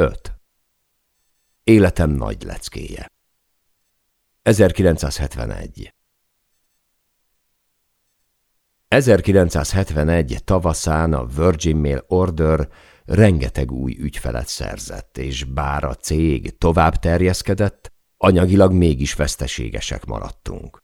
5. Életem nagy leckéje 1971 1971 tavaszán a Virgin Mail Order rengeteg új ügyfelet szerzett, és bár a cég tovább terjeszkedett, anyagilag mégis veszteségesek maradtunk.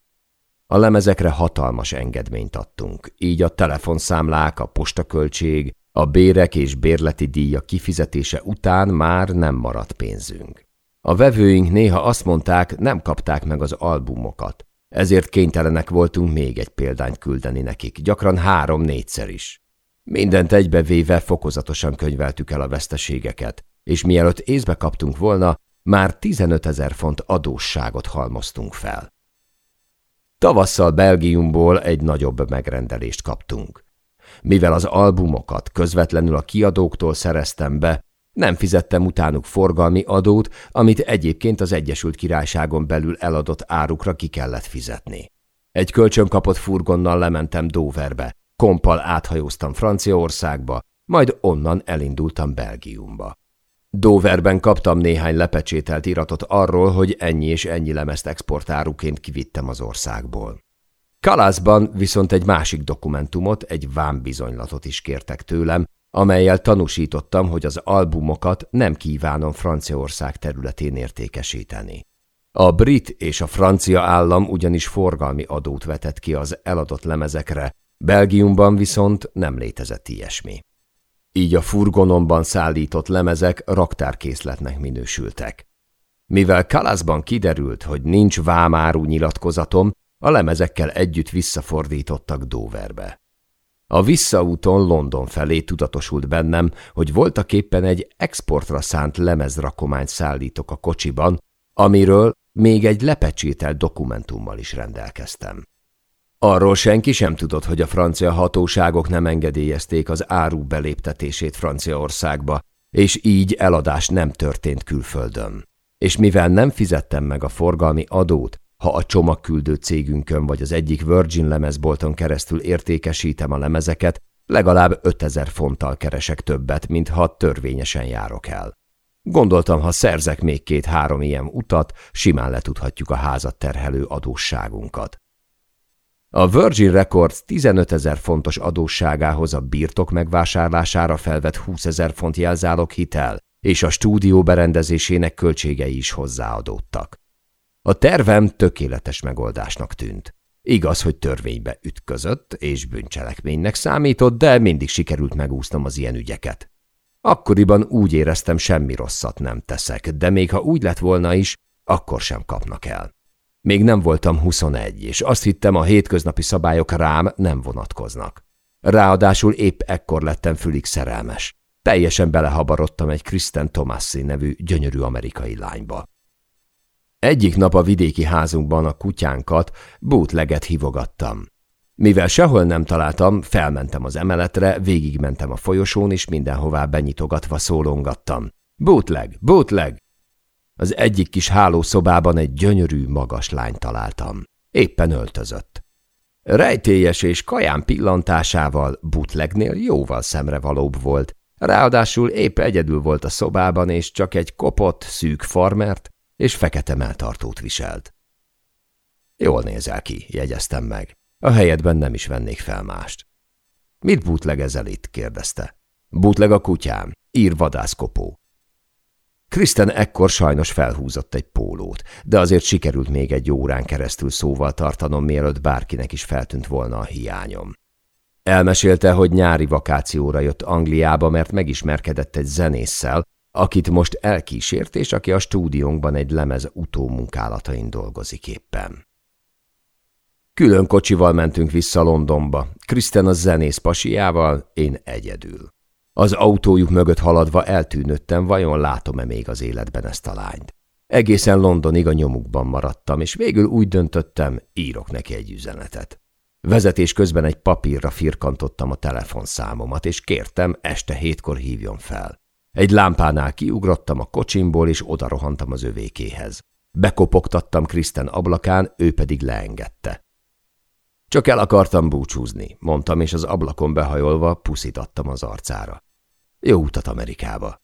A lemezekre hatalmas engedményt adtunk, így a telefonszámlák, a postaköltség, a bérek és bérleti díja kifizetése után már nem maradt pénzünk. A vevőink néha azt mondták, nem kapták meg az albumokat, ezért kénytelenek voltunk még egy példányt küldeni nekik, gyakran három-négyszer is. Mindent egybevéve fokozatosan könyveltük el a veszteségeket, és mielőtt észbe kaptunk volna, már 15 ezer font adósságot halmoztunk fel. Tavasszal Belgiumból egy nagyobb megrendelést kaptunk. Mivel az albumokat közvetlenül a kiadóktól szereztem be, nem fizettem utánuk forgalmi adót, amit egyébként az Egyesült Királyságon belül eladott árukra ki kellett fizetni. Egy kölcsön kapott furgonnal lementem Doverbe, kompal áthajóztam Franciaországba, majd onnan elindultam Belgiumba. Doverben kaptam néhány lepecsételt iratot arról, hogy ennyi és ennyi lemezt exportáruként kivittem az országból. Kalászban viszont egy másik dokumentumot, egy vámbizonylatot is kértek tőlem, amelyel tanúsítottam, hogy az albumokat nem kívánom Franciaország területén értékesíteni. A brit és a francia állam ugyanis forgalmi adót vetett ki az eladott lemezekre, Belgiumban viszont nem létezett ilyesmi. Így a furgonomban szállított lemezek raktárkészletnek minősültek. Mivel Kalaszban kiderült, hogy nincs vámáru nyilatkozatom, a lemezekkel együtt visszafordítottak Doverbe. A visszaúton London felé tudatosult bennem, hogy voltaképpen egy exportra szánt lemezrakományt szállítok a kocsiban, amiről még egy lepecsételt dokumentummal is rendelkeztem. Arról senki sem tudott, hogy a francia hatóságok nem engedélyezték az áru beléptetését Franciaországba, és így eladás nem történt külföldön. És mivel nem fizettem meg a forgalmi adót, ha a csomagküldő cégünkön vagy az egyik Virgin lemezbolton keresztül értékesítem a lemezeket, legalább 5000 fonttal keresek többet, mint ha törvényesen járok el. Gondoltam, ha szerzek még két-három ilyen utat, simán letudhatjuk a házat terhelő adósságunkat. A Virgin Records 15 ezer fontos adósságához a birtok megvásárlására felvett 20 ezer font jelzálog hitel, és a stúdió berendezésének költségei is hozzáadódtak. A tervem tökéletes megoldásnak tűnt. Igaz, hogy törvénybe ütközött és bűncselekménynek számított, de mindig sikerült megúsznom az ilyen ügyeket. Akkoriban úgy éreztem, semmi rosszat nem teszek, de még ha úgy lett volna is, akkor sem kapnak el. Még nem voltam 21, és azt hittem, a hétköznapi szabályok rám nem vonatkoznak. Ráadásul épp ekkor lettem fülig szerelmes. Teljesen belehabarodtam egy Kristen Tomassi nevű gyönyörű amerikai lányba. Egyik nap a vidéki házunkban a kutyánkat, bootleget hívogattam. Mivel sehol nem találtam, felmentem az emeletre, végigmentem a folyosón, és mindenhová benyitogatva szólongattam. Bootleg, bootleg! Az egyik kis hálószobában egy gyönyörű, magas lány találtam. Éppen öltözött. Rejtélyes és kaján pillantásával bootlegnél jóval szemrevalóbb volt. Ráadásul épp egyedül volt a szobában, és csak egy kopott, szűk farmert és fekete melltartót viselt. Jól nézel ki, jegyeztem meg. A helyedben nem is vennék fel mást. Mit bútlegezel itt? kérdezte. Bútleg a kutyám, ír vadászkopó. Kristen ekkor sajnos felhúzott egy pólót, de azért sikerült még egy órán keresztül szóval tartanom, mielőtt bárkinek is feltűnt volna a hiányom. Elmesélte, hogy nyári vakációra jött Angliába, mert megismerkedett egy zenésszel, akit most elkísért, és aki a stúdiónkban egy lemez utómunkálatain dolgozik éppen. Külön kocsival mentünk vissza Londonba, Kristen a zenész pasiával, én egyedül. Az autójuk mögött haladva eltűnöttem, vajon látom-e még az életben ezt a lányt. Egészen Londonig a nyomukban maradtam, és végül úgy döntöttem, írok neki egy üzenetet. Vezetés közben egy papírra firkantottam a telefonszámomat, és kértem, este hétkor hívjon fel. Egy lámpánál kiugrottam a kocsimból, és odarohantam az övékéhez. Bekopogtattam Kristen ablakán, ő pedig leengedte. Csak el akartam búcsúzni, mondtam, és az ablakon behajolva puszítattam az arcára. Jó utat Amerikába!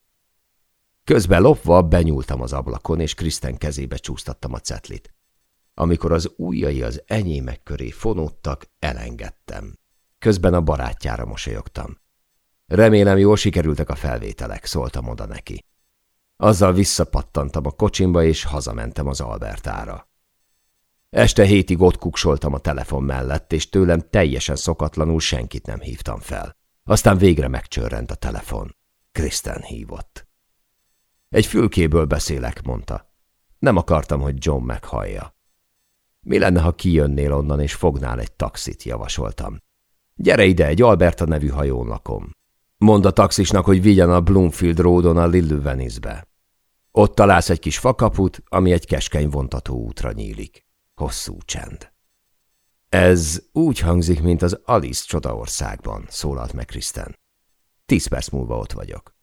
Közben lopva benyúltam az ablakon, és Kriszten kezébe csúsztattam a cetlit. Amikor az ujjai az enyémek köré fonódtak, elengedtem. Közben a barátjára mosolyogtam. Remélem jól sikerültek a felvételek, szóltam oda neki. Azzal visszapattantam a kocsimba, és hazamentem az Albertára. Este hétig ott kuksoltam a telefon mellett, és tőlem teljesen szokatlanul senkit nem hívtam fel. Aztán végre megcsörrent a telefon. Kristen hívott. Egy fülkéből beszélek, mondta. Nem akartam, hogy John meghallja. Mi lenne, ha kijönnél onnan, és fognál egy taxit, javasoltam. Gyere ide, egy Alberta nevű hajón lakom. Mondd a taxisnak, hogy vigyen a Bloomfield Roadon a Venice-be. Ott találsz egy kis fakaput, ami egy keskeny vontató útra nyílik. Hosszú csend. Ez úgy hangzik, mint az Alice csodaországban, szólalt meg Kristen. Tíz perc múlva ott vagyok.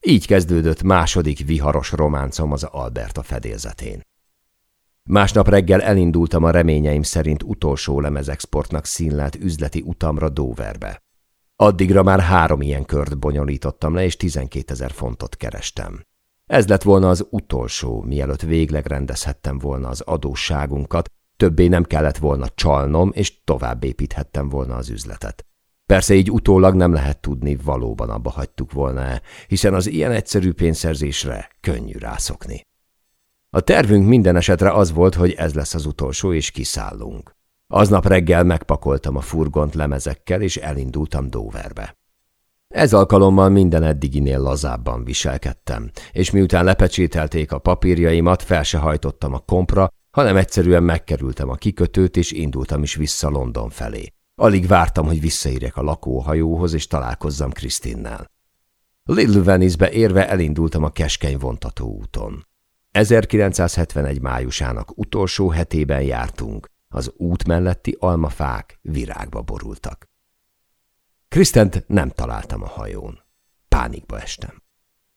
Így kezdődött második viharos románcom az Alberta fedélzetén. Másnap reggel elindultam a reményeim szerint utolsó lemezexportnak színlelt üzleti utamra Doverbe. Addigra már három ilyen kört bonyolítottam le, és 12 ezer fontot kerestem. Ez lett volna az utolsó, mielőtt végleg rendezhettem volna az adósságunkat, többé nem kellett volna csalnom, és tovább építhettem volna az üzletet. Persze így utólag nem lehet tudni, valóban abba hagytuk volna-e, hiszen az ilyen egyszerű pénzszerzésre könnyű rászokni. A tervünk minden esetre az volt, hogy ez lesz az utolsó, és kiszállunk. Aznap reggel megpakoltam a furgont lemezekkel, és elindultam Doverbe. Ez alkalommal minden eddiginél lazábban viselkedtem, és miután lepecsételték a papírjaimat, fel se hajtottam a kompra, hanem egyszerűen megkerültem a kikötőt, és indultam is vissza London felé. Alig vártam, hogy visszaérjek a lakóhajóhoz, és találkozzam Krisztinnel. Little Venice-be érve elindultam a keskeny vontató úton. 1971 májusának utolsó hetében jártunk, az út melletti almafák virágba borultak. Krisztent nem találtam a hajón. Pánikba estem.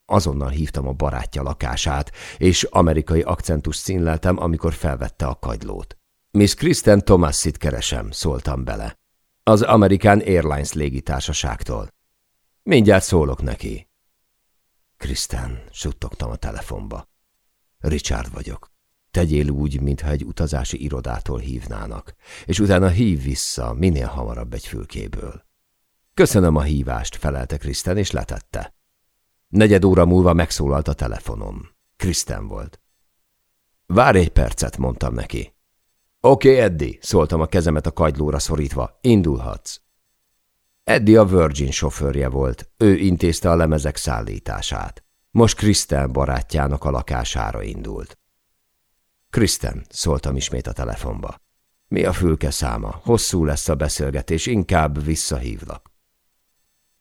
Azonnal hívtam a barátja lakását, és amerikai akcentus színleltem, amikor felvette a kagylót. Miss Kristen Thomasit keresem, szóltam bele. Az American Airlines légitársaságtól. Mindjárt szólok neki. Kristen, suttogtam a telefonba. Richard vagyok. Tegyél úgy, mintha egy utazási irodától hívnának, és utána hív vissza minél hamarabb egy fülkéből. Köszönöm a hívást, felelte Kristen, és letette. Negyed óra múlva megszólalt a telefonom. Kristen volt. Várj egy percet, mondtam neki. Oké, okay, Eddie, szóltam a kezemet a kagylóra szorítva. Indulhatsz. Eddie a Virgin sofőrje volt. Ő intézte a lemezek szállítását. Most Kristen barátjának a lakására indult. Kristen, szóltam ismét a telefonba. Mi a fülke száma? Hosszú lesz a beszélgetés, inkább visszahívlak.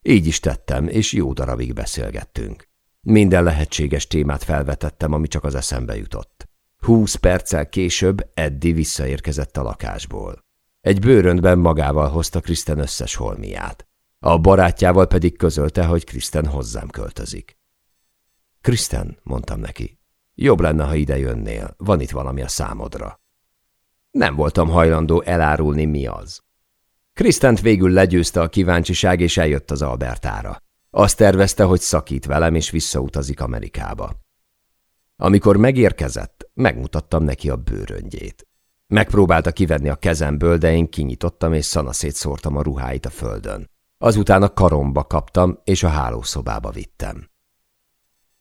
Így is tettem, és jó darabig beszélgettünk. Minden lehetséges témát felvetettem, ami csak az eszembe jutott. Húsz perccel később Eddi visszaérkezett a lakásból. Egy bőröntben magával hozta Kristen összes holmiát. A barátjával pedig közölte, hogy Kristen hozzám költözik. Kristen, mondtam neki, jobb lenne, ha ide jönnél, van itt valami a számodra. Nem voltam hajlandó elárulni, mi az. Krisztent végül legyőzte a kíváncsiság, és eljött az Albertára. Azt tervezte, hogy szakít velem, és visszautazik Amerikába. Amikor megérkezett, megmutattam neki a bőröngyét. Megpróbálta kivenni a kezemből, de én kinyitottam, és szanaszét szórtam a ruháit a földön. Azután a karomba kaptam, és a hálószobába vittem.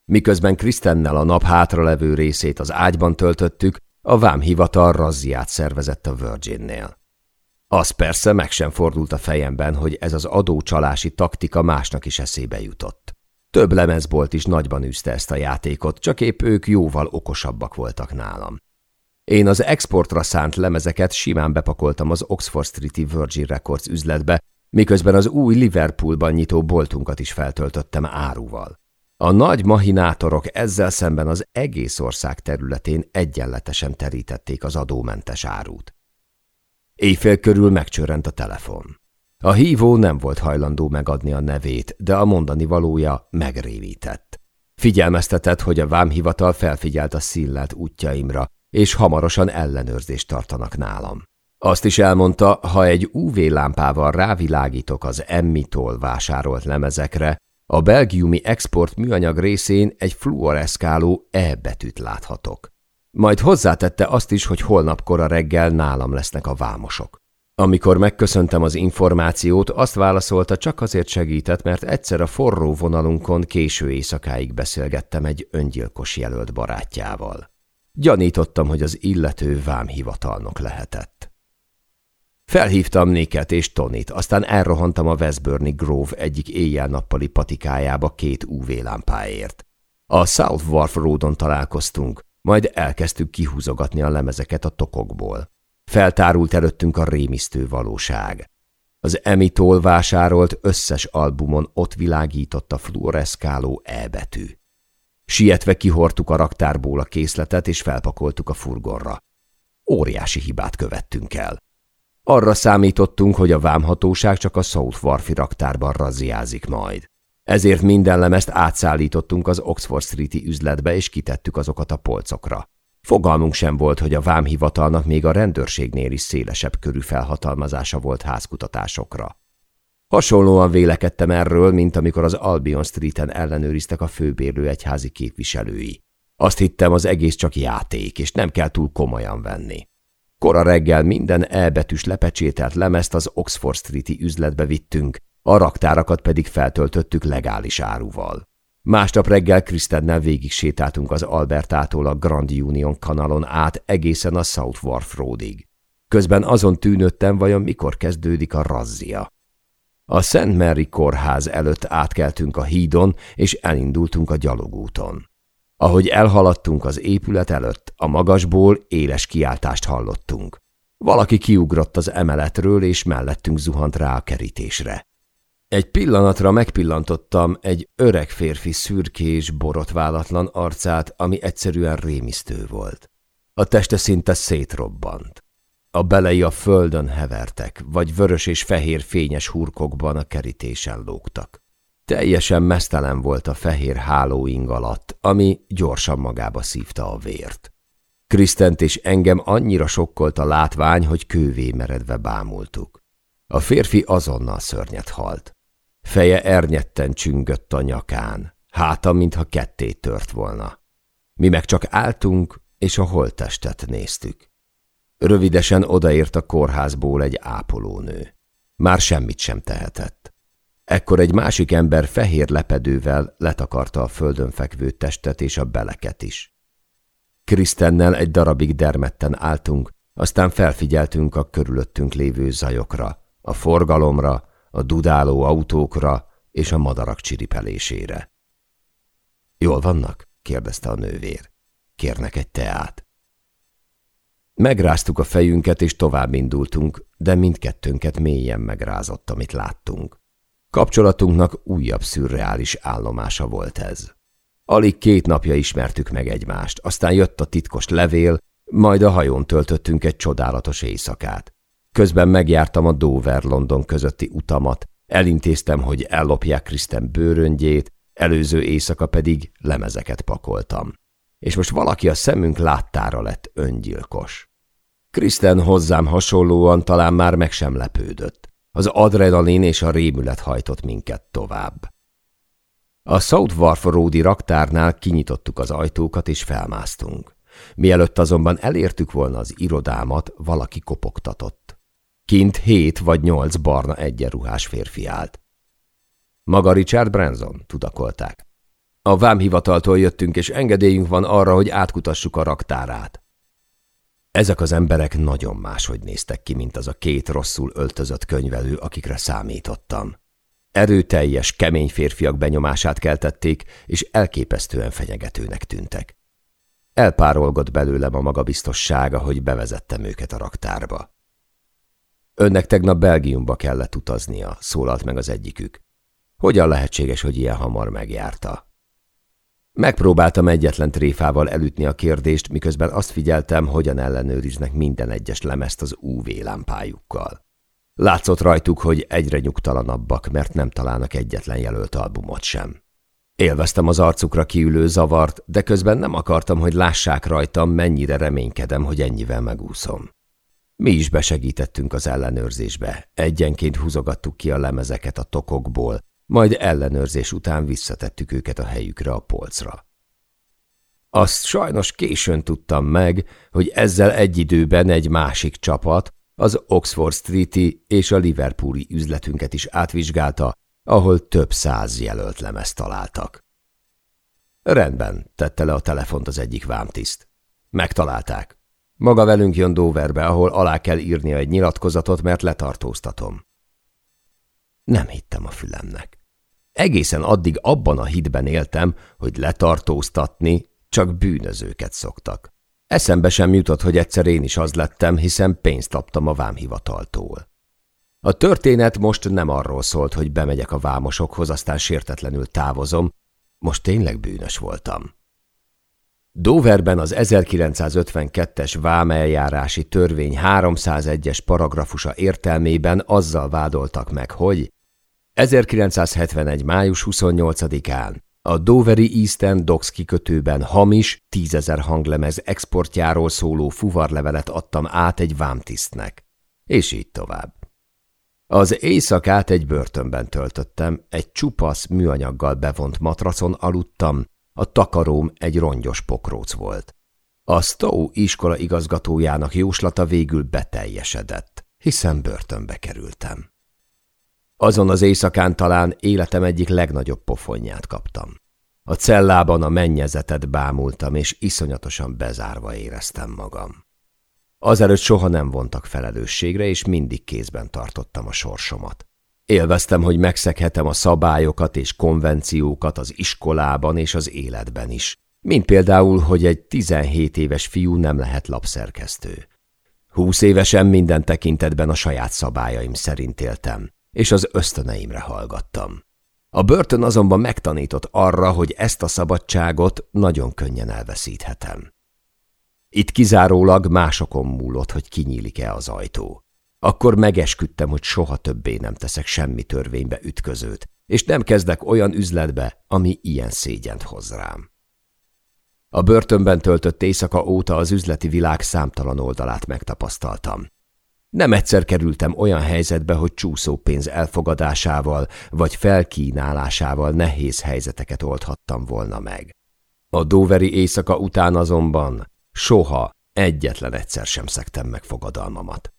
Miközben Krisztennel a nap hátralevő részét az ágyban töltöttük, a vámhivatal razziát szervezett a Virginnél. Az persze meg sem fordult a fejemben, hogy ez az adócsalási taktika másnak is eszébe jutott. Több lemezbolt is nagyban űzte ezt a játékot, csak épp ők jóval okosabbak voltak nálam. Én az exportra szánt lemezeket simán bepakoltam az Oxford Street-i Virgin Records üzletbe, miközben az új Liverpoolban nyitó boltunkat is feltöltöttem áruval. A nagy mahinátorok ezzel szemben az egész ország területén egyenletesen terítették az adómentes árut. Éjfél körül megcsörrent a telefon. A hívó nem volt hajlandó megadni a nevét, de a mondani valója megrémített. Figyelmeztetett, hogy a vámhivatal felfigyelt a szillelt útjaimra, és hamarosan ellenőrzést tartanak nálam. Azt is elmondta, ha egy UV lámpával rávilágítok az Emmitól vásárolt lemezekre, A belgiumi export műanyag részén egy fluoreszkáló E betűt láthatok. Majd hozzátette azt is, hogy holnap kora reggel nálam lesznek a vámosok. Amikor megköszöntem az információt, azt válaszolta, csak azért segített, mert egyszer a forró vonalunkon késő éjszakáig beszélgettem egy öngyilkos jelölt barátjával. Gyanítottam, hogy az illető vámhivatalnok lehetett. Felhívtam Niket és Tonit, aztán elrohantam a Westburni Grove egyik éjjel-nappali patikájába két UV-lámpáért. A South Wharf Roadon találkoztunk, majd elkezdtük kihúzogatni a lemezeket a tokokból. Feltárult előttünk a rémisztő valóság. Az Emitól vásárolt összes albumon ott világított a fluoreszkáló E betű. Sietve kihortuk a raktárból a készletet, és felpakoltuk a furgonra. Óriási hibát követtünk el. Arra számítottunk, hogy a vámhatóság csak a South Warfi raktárban razziázik majd. Ezért minden lemezt átszállítottunk az Oxford Street-i üzletbe, és kitettük azokat a polcokra. Fogalmunk sem volt, hogy a vámhivatalnak még a rendőrségnél is szélesebb körű felhatalmazása volt házkutatásokra. Hasonlóan vélekedtem erről, mint amikor az Albion Street-en ellenőriztek a főbérlő egyházi képviselői. Azt hittem, az egész csak játék, és nem kell túl komolyan venni. Kora reggel minden elbetűs lepecsételt lemezt az Oxford Street-i üzletbe vittünk, a raktárakat pedig feltöltöttük legális áruval. Másnap reggel Krisztennel végig sétáltunk az Albertától a Grand Union kanalon át egészen a South Wharf Roadig. Közben azon tűnöttem, vajon mikor kezdődik a razzia. A Szent Mary kórház előtt átkeltünk a hídon, és elindultunk a gyalogúton. Ahogy elhaladtunk az épület előtt, a magasból éles kiáltást hallottunk. Valaki kiugrott az emeletről, és mellettünk zuhant rá a kerítésre. Egy pillanatra megpillantottam egy öreg férfi szürkés, borotválatlan arcát, ami egyszerűen rémisztő volt. A teste szinte szétrobbant. A belei a földön hevertek, vagy vörös és fehér fényes hurkokban a kerítésen lógtak. Teljesen mesztelen volt a fehér hálóing alatt, ami gyorsan magába szívta a vért. Krisztent és engem annyira sokkolt a látvány, hogy kővé meredve bámultuk. A férfi azonnal szörnyet halt. Feje ernyetten csüngött a nyakán, háta, mintha ketté tört volna. Mi meg csak álltunk, és a holttestet néztük. Rövidesen odaért a kórházból egy ápolónő. Már semmit sem tehetett. Ekkor egy másik ember fehér lepedővel letakarta a földön fekvő testet és a beleket is. Krisztennel egy darabig dermedten álltunk, aztán felfigyeltünk a körülöttünk lévő zajokra, a forgalomra, a dudáló autókra és a madarak csiripelésére. Jól vannak? kérdezte a nővér. Kérnek egy teát. Megráztuk a fejünket, és tovább indultunk, de mindkettőnket mélyen megrázott, amit láttunk. Kapcsolatunknak újabb szürreális állomása volt ez. Alig két napja ismertük meg egymást, aztán jött a titkos levél, majd a hajón töltöttünk egy csodálatos éjszakát. Közben megjártam a Dover-London közötti utamat, elintéztem, hogy ellopják Kristen bőröngyét, előző éjszaka pedig lemezeket pakoltam. És most valaki a szemünk láttára lett öngyilkos. Kristen hozzám hasonlóan talán már meg sem lepődött. Az adrenalin és a rémület hajtott minket tovább. A South Wharf Roadi raktárnál kinyitottuk az ajtókat és felmásztunk. Mielőtt azonban elértük volna az irodámat, valaki kopogtatott. Kint hét vagy nyolc barna egyenruhás férfi állt. Maga Richard Branson, tudakolták. A vámhivataltól jöttünk, és engedélyünk van arra, hogy átkutassuk a raktárát. Ezek az emberek nagyon máshogy néztek ki, mint az a két rosszul öltözött könyvelő, akikre számítottam. Erőteljes, kemény férfiak benyomását keltették, és elképesztően fenyegetőnek tűntek. Elpárolgott belőlem a magabiztossága, hogy bevezettem őket a raktárba. Önnek tegnap Belgiumba kellett utaznia, szólalt meg az egyikük. Hogyan lehetséges, hogy ilyen hamar megjárta? Megpróbáltam egyetlen tréfával elütni a kérdést, miközben azt figyeltem, hogyan ellenőriznek minden egyes lemezt az UV lámpájukkal. Látszott rajtuk, hogy egyre nyugtalanabbak, mert nem találnak egyetlen jelölt albumot sem. Élveztem az arcukra kiülő zavart, de közben nem akartam, hogy lássák rajtam, mennyire reménykedem, hogy ennyivel megúszom. Mi is besegítettünk az ellenőrzésbe, egyenként húzogattuk ki a lemezeket a tokokból, majd ellenőrzés után visszatettük őket a helyükre a polcra. Azt sajnos későn tudtam meg, hogy ezzel egy időben egy másik csapat, az Oxford Street-i és a Liverpooli üzletünket is átvizsgálta, ahol több száz jelölt lemezt találtak. Rendben, tette le a telefont az egyik vámtiszt. Megtalálták. Maga velünk jön Doverbe, ahol alá kell írnia egy nyilatkozatot, mert letartóztatom. Nem hittem a fülemnek. Egészen addig abban a hitben éltem, hogy letartóztatni csak bűnözőket szoktak. Eszembe sem jutott, hogy egyszer én is az lettem, hiszen pénzt kaptam a vámhivataltól. A történet most nem arról szólt, hogy bemegyek a vámosokhoz, aztán sértetlenül távozom, most tényleg bűnös voltam. Doverben az 1952-es vámeljárási törvény 301-es paragrafusa értelmében azzal vádoltak meg, hogy 1971. május 28-án a Doveri Eastern Docks kikötőben hamis, tízezer hanglemez exportjáról szóló fuvarlevelet adtam át egy vámtisztnek. És így tovább. Az éjszakát egy börtönben töltöttem, egy csupasz műanyaggal bevont matracon aludtam, a takaróm egy rongyos pokróc volt. A Stowe iskola igazgatójának jóslata végül beteljesedett, hiszen börtönbe kerültem. Azon az éjszakán talán életem egyik legnagyobb pofonját kaptam. A cellában a mennyezetet bámultam, és iszonyatosan bezárva éreztem magam. Azelőtt soha nem vontak felelősségre, és mindig kézben tartottam a sorsomat. Élveztem, hogy megszeghetem a szabályokat és konvenciókat az iskolában és az életben is. Mint például, hogy egy 17 éves fiú nem lehet lapszerkesztő. Húsz évesen minden tekintetben a saját szabályaim szerint éltem, és az ösztöneimre hallgattam. A börtön azonban megtanított arra, hogy ezt a szabadságot nagyon könnyen elveszíthetem. Itt kizárólag másokon múlott, hogy kinyílik-e az ajtó. Akkor megesküdtem, hogy soha többé nem teszek semmi törvénybe ütközőt, és nem kezdek olyan üzletbe, ami ilyen szégyent hoz rám. A börtönben töltött éjszaka óta az üzleti világ számtalan oldalát megtapasztaltam. Nem egyszer kerültem olyan helyzetbe, hogy csúszópénz elfogadásával vagy felkínálásával nehéz helyzeteket oldhattam volna meg. A dóveri éjszaka után azonban soha egyetlen egyszer sem szektem meg fogadalmamat.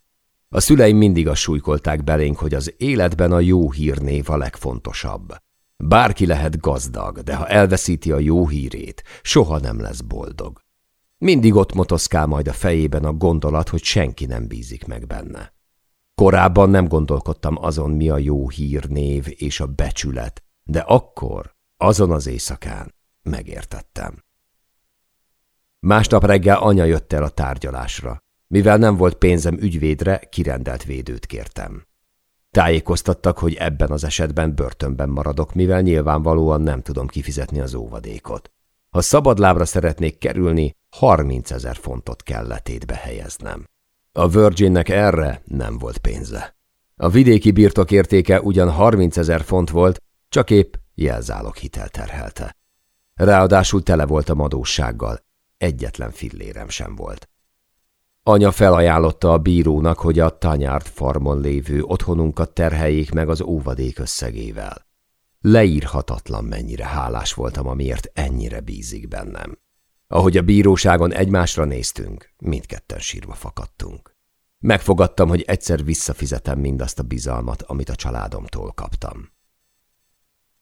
A szüleim mindig a súlykolták belénk, hogy az életben a jó hírnév a legfontosabb. Bárki lehet gazdag, de ha elveszíti a jó hírét, soha nem lesz boldog. Mindig ott motoszkál majd a fejében a gondolat, hogy senki nem bízik meg benne. Korábban nem gondolkodtam azon, mi a jó hírnév és a becsület, de akkor, azon az éjszakán megértettem. Másnap reggel anya jött el a tárgyalásra. Mivel nem volt pénzem ügyvédre, kirendelt védőt kértem. Tájékoztattak, hogy ebben az esetben börtönben maradok, mivel nyilvánvalóan nem tudom kifizetni az óvadékot. Ha szabadlábra szeretnék kerülni, 30 ezer fontot kell letétbe helyeznem. A Virginnek erre nem volt pénze. A vidéki birtok értéke ugyan 30 ezer font volt, csak épp jelzálog hitel terhelte. Ráadásul tele volt a adóssággal, egyetlen fillérem sem volt. Anya felajánlotta a bírónak, hogy a tanyárt farmon lévő otthonunkat terheljék meg az óvadék összegével. Leírhatatlan mennyire hálás voltam, amiért ennyire bízik bennem. Ahogy a bíróságon egymásra néztünk, mindketten sírva fakadtunk. Megfogadtam, hogy egyszer visszafizetem mindazt a bizalmat, amit a családomtól kaptam.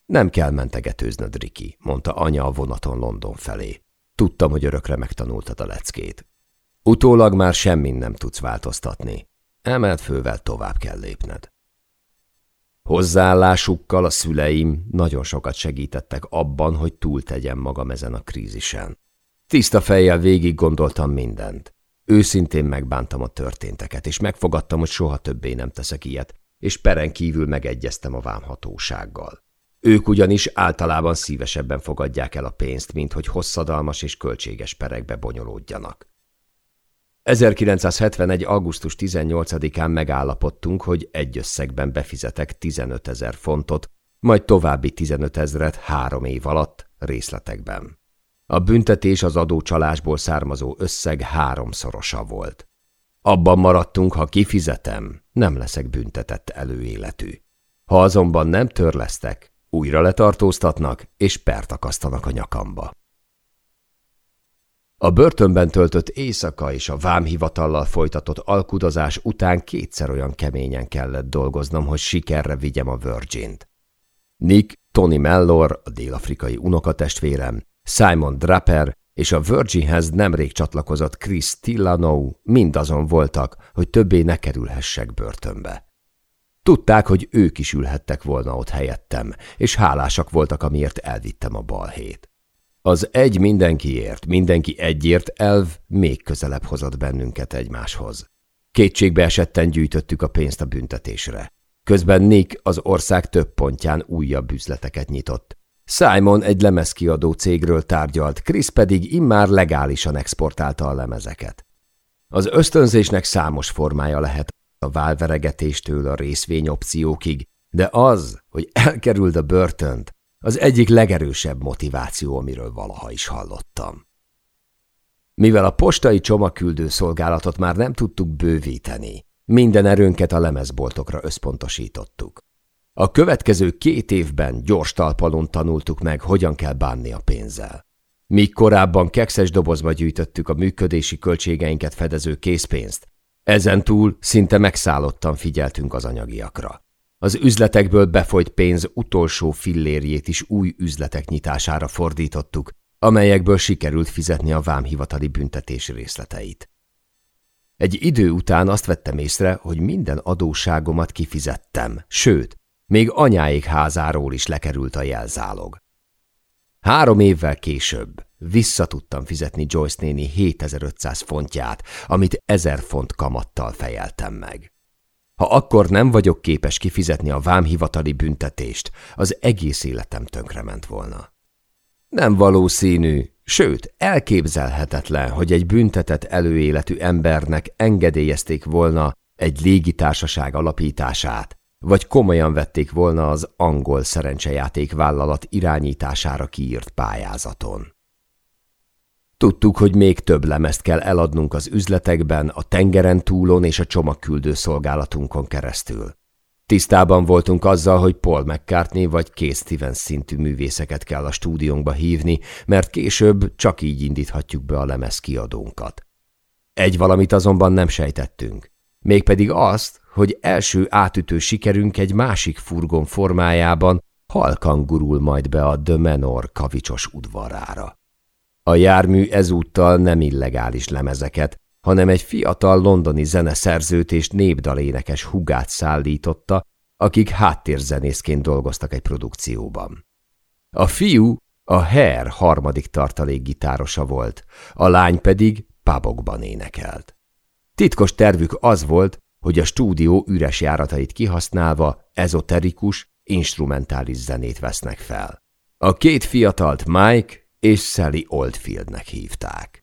Nem kell mentegetőznöd, Riki, mondta anya a vonaton London felé. Tudtam, hogy örökre megtanultad a leckét. Utólag már semmin nem tudsz változtatni. Emelt fővel tovább kell lépned. Hozzáállásukkal a szüleim nagyon sokat segítettek abban, hogy túltegyem magam ezen a krízisen. Tiszta fejjel végig gondoltam mindent. Őszintén megbántam a történteket, és megfogadtam, hogy soha többé nem teszek ilyet, és peren kívül megegyeztem a vámhatósággal. Ők ugyanis általában szívesebben fogadják el a pénzt, mint hogy hosszadalmas és költséges perekbe bonyolódjanak. 1971. augusztus 18-án megállapodtunk, hogy egy összegben befizetek 15 ezer fontot, majd további 15 ezret három év alatt részletekben. A büntetés az adócsalásból származó összeg háromszorosa volt. Abban maradtunk, ha kifizetem, nem leszek büntetett előéletű. Ha azonban nem törlesztek, újra letartóztatnak, és pert akasztanak a nyakamba. A börtönben töltött éjszaka és a vámhivatallal folytatott alkudozás után kétszer olyan keményen kellett dolgoznom, hogy sikerre vigyem a Virgin-t. Nick, Tony Mellor, a dél-afrikai unokatestvérem, Simon Draper és a Virginhez nemrég csatlakozott Chris Tillano mindazon voltak, hogy többé ne kerülhessek börtönbe. Tudták, hogy ők is ülhettek volna ott helyettem, és hálásak voltak, amiért elvittem a balhét. Az egy mindenkiért, mindenki egyért elv még közelebb hozott bennünket egymáshoz. Kétségbe esetten gyűjtöttük a pénzt a büntetésre. Közben Nick az ország több pontján újabb üzleteket nyitott. Simon egy lemezkiadó cégről tárgyalt, Chris pedig immár legálisan exportálta a lemezeket. Az ösztönzésnek számos formája lehet a válveregetéstől a részvényopciókig, de az, hogy elkerüld a börtönt, az egyik legerősebb motiváció, amiről valaha is hallottam. Mivel a postai csomagküldő szolgálatot már nem tudtuk bővíteni, minden erőnket a lemezboltokra összpontosítottuk. A következő két évben gyors talpalon tanultuk meg, hogyan kell bánni a pénzzel. Míg korábban kekszes dobozba gyűjtöttük a működési költségeinket fedező készpénzt, ezen túl szinte megszállottan figyeltünk az anyagiakra. Az üzletekből befolyt pénz utolsó fillérjét is új üzletek nyitására fordítottuk, amelyekből sikerült fizetni a vámhivatali büntetés részleteit. Egy idő után azt vettem észre, hogy minden adóságomat kifizettem, sőt, még anyáik házáról is lekerült a jelzálog. Három évvel később visszatudtam fizetni Joyce néni 7500 fontját, amit 1000 font kamattal fejeltem meg. Ha akkor nem vagyok képes kifizetni a vámhivatali büntetést, az egész életem tönkrement volna. Nem valószínű, sőt, elképzelhetetlen, hogy egy büntetett előéletű embernek engedélyezték volna egy légitársaság alapítását, vagy komolyan vették volna az angol szerencsejáték vállalat irányítására kiírt pályázaton. Tudtuk, hogy még több lemezt kell eladnunk az üzletekben, a tengeren túlon és a csomagküldő szolgálatunkon keresztül. Tisztában voltunk azzal, hogy Paul McCartney vagy Keith Stevens szintű művészeket kell a stúdiónkba hívni, mert később csak így indíthatjuk be a lemez kiadónkat. Egy valamit azonban nem sejtettünk, mégpedig azt, hogy első átütő sikerünk egy másik furgon formájában halkan gurul majd be a The Menor kavicsos udvarára. A jármű ezúttal nem illegális lemezeket, hanem egy fiatal londoni zeneszerzőt és népdalénekes hugát szállította, akik háttérzenészként dolgoztak egy produkcióban. A fiú a Hair harmadik tartalékgitárosa volt, a lány pedig pubokban énekelt. Titkos tervük az volt, hogy a stúdió üres járatait kihasználva ezoterikus, instrumentális zenét vesznek fel. A két fiatalt Mike és Sally Oldfieldnek hívták.